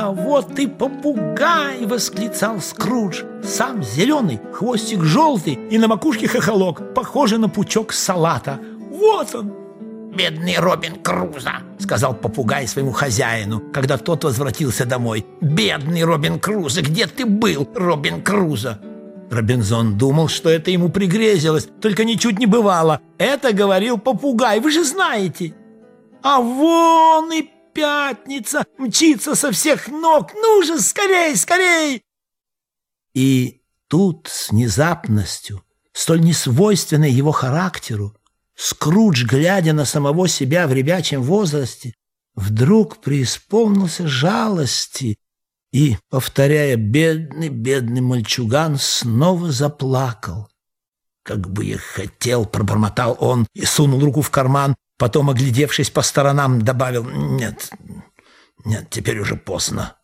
«А вот и попугай!» — восклицал Скрудж. Сам зеленый, хвостик желтый и на макушке хохолок, похожий на пучок салата. «Вот он!» «Бедный Робин Крузо!» — сказал попугай своему хозяину, когда тот возвратился домой. «Бедный Робин Крузо! Где ты был, Робин Крузо?» Робинзон думал, что это ему пригрезилось, только ничуть не бывало. Это говорил попугай, вы же знаете. А вон и пятница мчится со всех ног. Ну же, скорей, скорей! И тут с внезапностью, столь несвойственной его характеру, Скрудж, глядя на самого себя в ребячем возрасте, вдруг преисполнился жалости и, повторяя «бедный, бедный мальчуган», снова заплакал. «Как бы я хотел!» — пробормотал он и сунул руку в карман, потом, оглядевшись по сторонам, добавил «нет, нет, теперь уже поздно».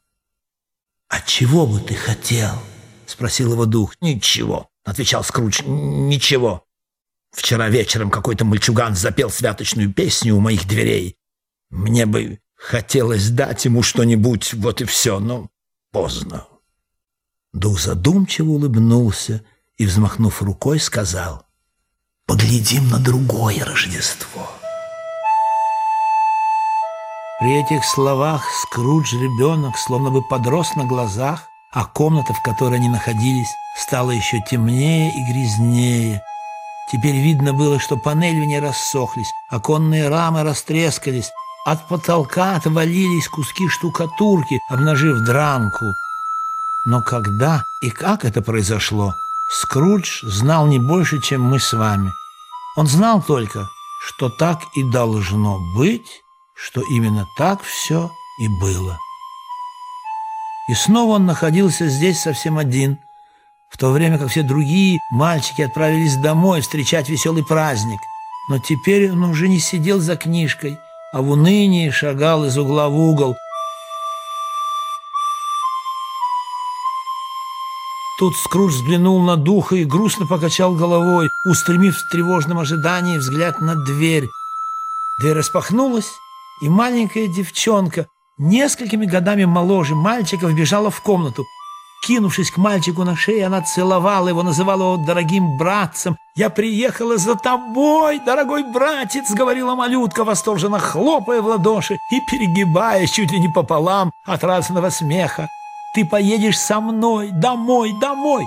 «А чего бы ты хотел?» — спросил его дух. «Ничего», — отвечал Скрудж, — «ничего». Вчера вечером какой-то мальчуган запел святочную песню у моих дверей. Мне бы хотелось дать ему что-нибудь, вот и все, но поздно. Дух задумчиво улыбнулся и, взмахнув рукой, сказал, «Поглядим на другое Рождество». При этих словах Скрудж ребенок словно бы подрос на глазах, а комната, в которой они находились, стала еще темнее и грязнее – Теперь видно было, что панели в ней рассохлись, оконные рамы растрескались, от потолка отвалились куски штукатурки, обнажив дранку. Но когда и как это произошло, Скрудж знал не больше, чем мы с вами. Он знал только, что так и должно быть, что именно так все и было. И снова он находился здесь совсем один – в то время как все другие мальчики отправились домой встречать веселый праздник. Но теперь он уже не сидел за книжкой, а в унынии шагал из угла в угол. Тут Скрудж взглянул на духа и грустно покачал головой, устремив в тревожном ожидании взгляд на дверь. Дверь распахнулась, и маленькая девчонка, несколькими годами моложе мальчика, вбежала в комнату. Кинувшись к мальчику на шею, она целовала его, называла его дорогим братцем. «Я приехала за тобой, дорогой братец!» — говорила малютка, восторженно хлопая в ладоши и перегибаясь чуть ли не пополам от радостного смеха. «Ты поедешь со мной, домой, домой!»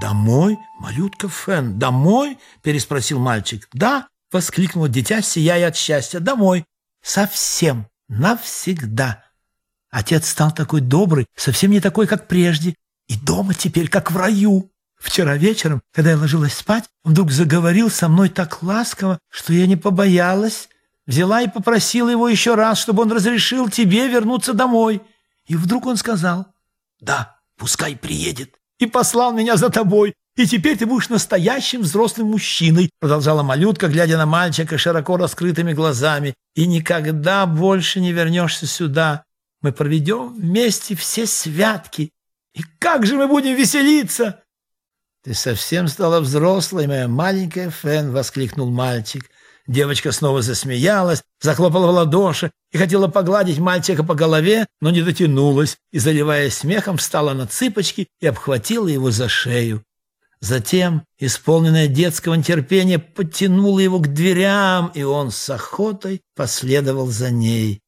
«Домой? Малютка Фен, домой?» — переспросил мальчик. «Да!» — воскликнул дитя, сияя от счастья. «Домой! Совсем, навсегда!» Отец стал такой добрый, совсем не такой, как прежде, и дома теперь, как в раю. Вчера вечером, когда я ложилась спать, вдруг заговорил со мной так ласково, что я не побоялась. Взяла и попросила его еще раз, чтобы он разрешил тебе вернуться домой. И вдруг он сказал, «Да, пускай приедет». И послал меня за тобой. И теперь ты будешь настоящим взрослым мужчиной, продолжала малютка, глядя на мальчика широко раскрытыми глазами. И никогда больше не вернешься сюда. Мы проведем вместе все святки. И как же мы будем веселиться!» «Ты совсем стала взрослой, моя маленькая Фен!» — воскликнул мальчик. Девочка снова засмеялась, захлопала в ладоши и хотела погладить мальчика по голове, но не дотянулась и, заливаясь смехом, встала на цыпочки и обхватила его за шею. Затем, исполненная детского нетерпения, подтянула его к дверям, и он с охотой последовал за ней.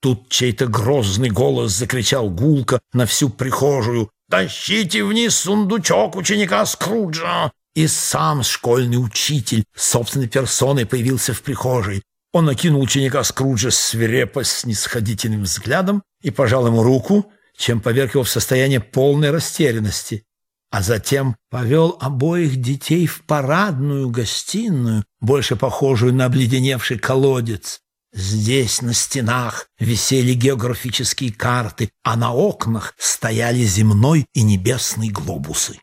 Тут чей-то грозный голос закричал гулко на всю прихожую «Тащите вниз сундучок ученика Скруджа!» И сам школьный учитель собственной персоной появился в прихожей. Он накинул ученика Скруджа свирепо с нисходительным взглядом и пожал ему руку, чем поверг его в состояние полной растерянности. А затем повел обоих детей в парадную гостиную, больше похожую на обледеневший колодец. Здесь на стенах висели географические карты, а на окнах стояли земной и небесный глобусы.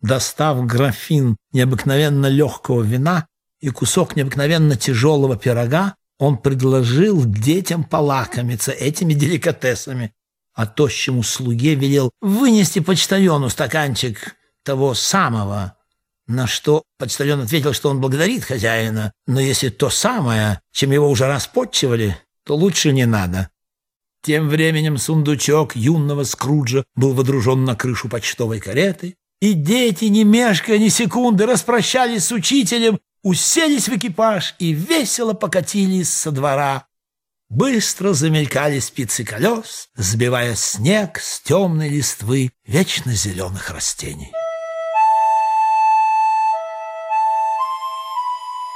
Достав графин необыкновенно легкого вина и кусок необыкновенно тяжелого пирога, он предложил детям полакомиться этими деликатесами, а тощему слуге велел вынести почтальону стаканчик того самого на что почтальон ответил, что он благодарит хозяина, но если то самое, чем его уже раз подчивали, то лучше не надо. Тем временем сундучок юного Скруджа был водружен на крышу почтовой кареты, и дети, не мешкая ни секунды, распрощались с учителем, уселись в экипаж и весело покатились со двора. Быстро замелькали спицы колес, сбивая снег с темной листвы вечно зеленых растений.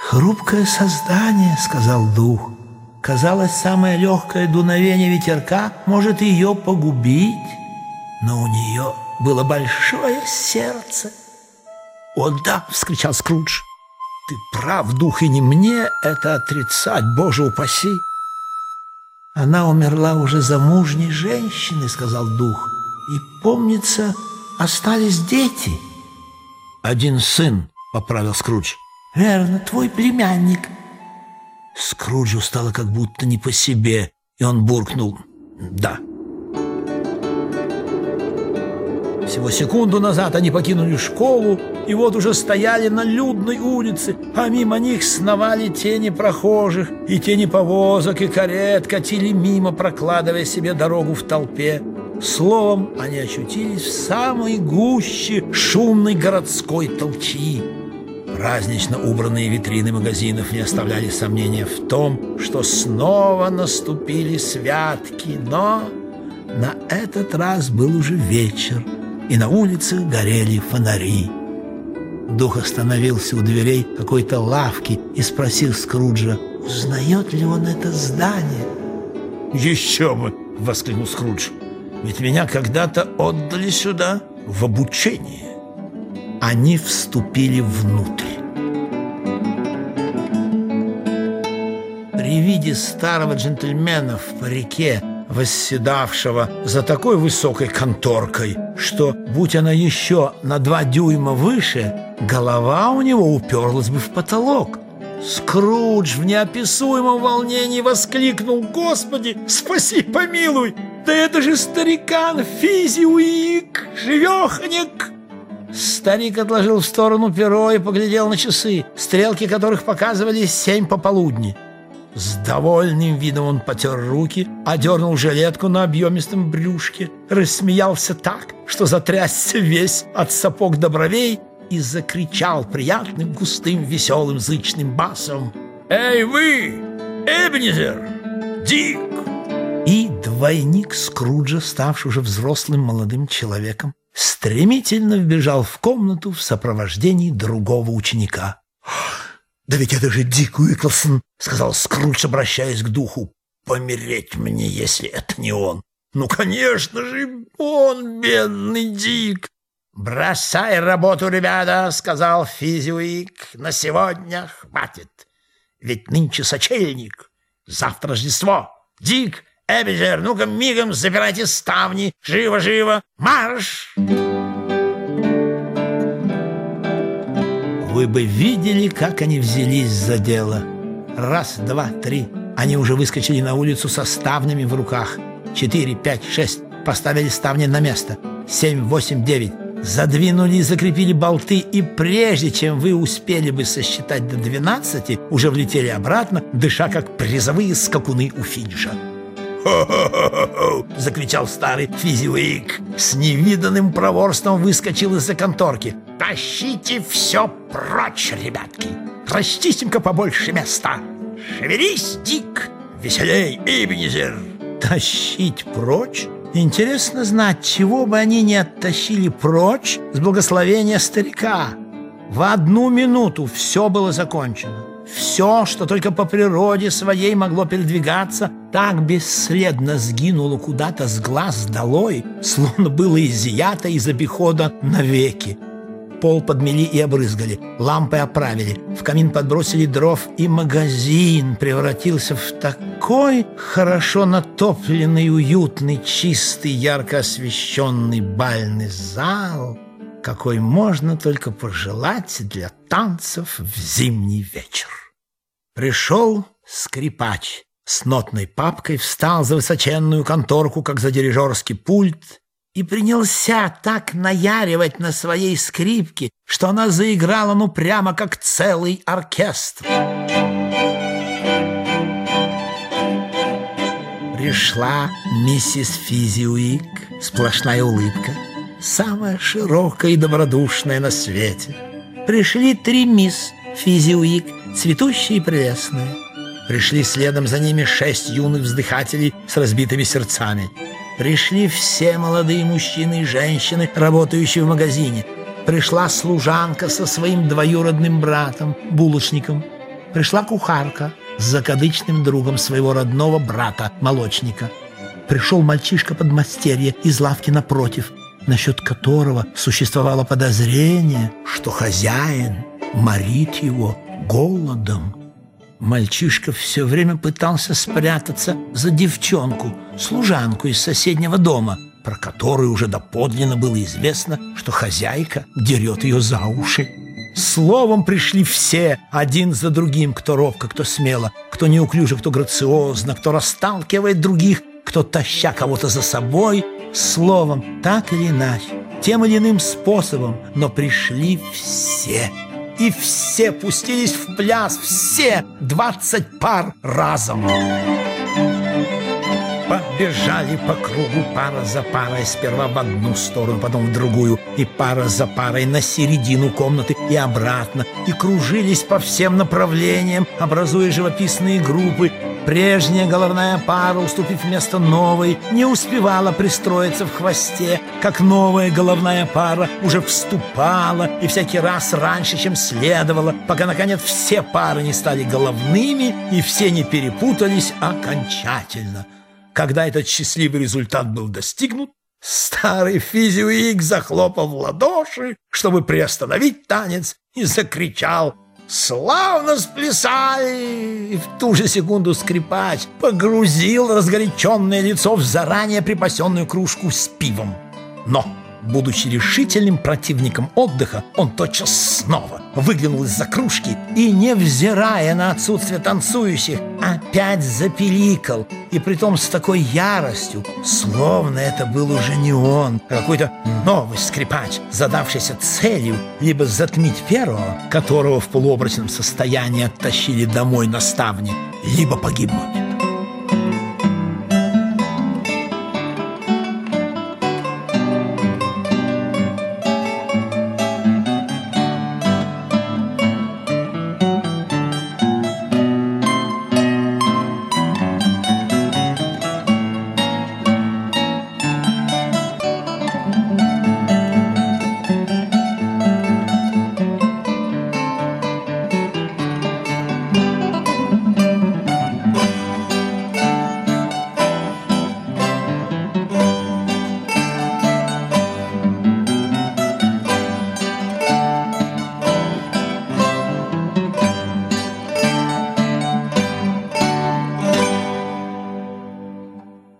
«Хрупкое создание», — сказал дух, — Казалось, самое легкое дуновение ветерка может ее погубить, но у нее было большое сердце. «О да!» — вскричал Скрудж. «Ты прав, дух, и не мне это отрицать, Боже упаси!» «Она умерла уже замужней женщиной», — сказал дух. «И, помнится, остались дети». «Один сын», — поправил Скрудж. «Верно, твой племянник». Скруджу стало как будто не по себе, и он буркнул «да». Всего секунду назад они покинули школу, и вот уже стояли на людной улице, а мимо них сновали тени прохожих, и тени повозок и карет катили мимо, прокладывая себе дорогу в толпе. Словом, они очутились в самой гуще шумной городской толчии. Празднично убранные витрины магазинов не оставляли сомнения в том, что снова наступили святки, но на этот раз был уже вечер, и на улице горели фонари. Дух остановился у дверей какой-то лавки и спросил Скруджа, узнает ли он это здание. «Еще бы!» — воскликнул Скрудж. «Ведь меня когда-то отдали сюда в обучение». Они вступили внутрь. При виде старого джентльмена в парике, восседавшего за такой высокой конторкой, что, будь она еще на два дюйма выше, голова у него уперлась бы в потолок. Скрудж в неописуемом волнении воскликнул «Господи, спаси, помилуй! Да это же старикан Физиуик, живеханик!» Старик отложил в сторону перо и поглядел на часы, стрелки которых показывали семь пополудни. С довольным видом он потер руки, одернул жилетку на объемистом брюшке, рассмеялся так, что затрясся весь от сапог до бровей и закричал приятным, густым, веселым, зычным басом «Эй вы, Эбнизер! Дик!» И двойник Скруджа, ставший уже взрослым молодым человеком, стремительно вбежал в комнату в сопровождении другого ученика. «Да ведь это же Дик Уиклсон!» — сказал Скрудж, обращаясь к духу. «Помереть мне, если это не он!» «Ну, конечно же, он, бедный Дик!» «Бросай работу, ребята!» — сказал Физиуик. «На сегодня хватит. Ведь нынче сочельник, завтра Рождество. Дик, Эбизер, ну-ка мигом запирайте ставни. Живо-живо! Марш!» Вы бы видели, как они взялись за дело. Раз, два, три. Они уже выскочили на улицу со ставнями в руках. Четыре, пять, шесть. Поставили ставни на место. Семь, восемь, девять. Задвинули и закрепили болты, и прежде чем вы успели бы сосчитать до двенадцати, уже влетели обратно, дыша как призовые скакуны у финиша. Закричал старый физиуик. С невиданным проворством выскочил из-за конторки. «Тащите все прочь, ребятки! Расчистим-ка побольше места! Шевелись, Дик! Веселей, Эбенезер!» «Тащить прочь?» Интересно знать, чего бы они не оттащили прочь с благословения старика. В одну минуту все было закончено. Все, что только по природе своей могло передвигаться, так бесследно сгинуло куда-то с глаз долой, словно было изъято из обихода навеки. Пол подмели и обрызгали, лампы оправили, в камин подбросили дров, и магазин превратился в такой хорошо натопленный, уютный, чистый, ярко освещенный бальный зал, какой можно только пожелать для танцев в зимний вечер. Пришел скрипач с нотной папкой, встал за высоченную конторку, как за дирижерский пульт, и принялся так наяривать на своей скрипке, что она заиграла ну прямо как целый оркестр. Пришла миссис Физиуик, сплошная улыбка, самая широкая и добродушная на свете. Пришли три мисс Физиуик, цветущие и прелестные. Пришли следом за ними шесть юных вздыхателей с разбитыми сердцами. Пришли все молодые мужчины и женщины, работающие в магазине. Пришла служанка со своим двоюродным братом, булочником. Пришла кухарка с закадычным другом своего родного брата, молочника. Пришел мальчишка подмастерье из лавки напротив, насчет которого существовало подозрение, что хозяин морит его голодом. Мальчишка все время пытался спрятаться за девчонку, служанку из соседнего дома, про которую уже доподлинно было известно, что хозяйка дерет ее за уши. Словом пришли все, один за другим, кто робко, кто смело, кто неуклюже, кто грациозно, кто расталкивает других, кто таща кого-то за собой. Словом, так или иначе, тем или иным способом, но пришли все и все пустились в пляс, все двадцать пар разом. Побежали по кругу пара за парой, сперва в одну сторону, потом в другую, и пара за парой на середину комнаты и обратно, и кружились по всем направлениям, образуя живописные группы, Прежняя головная пара, уступив место новой, не успевала пристроиться в хвосте, как новая головная пара уже вступала и всякий раз раньше, чем следовало, пока, наконец, все пары не стали головными и все не перепутались окончательно. Когда этот счастливый результат был достигнут, старый физиуик захлопал в ладоши, чтобы приостановить танец, и закричал — Славно сплясали! И в ту же секунду скрипач погрузил разгоряченное лицо в заранее припасенную кружку с пивом. Но Будучи решительным противником отдыха, он тотчас снова выглянул из-за кружки и, невзирая на отсутствие танцующих, опять запеликал, и притом с такой яростью, словно это был уже не он, а какой-то новый скрипач, задавшийся целью либо затмить первого, которого в полуобрачном состоянии оттащили домой на ставне, либо погибнуть.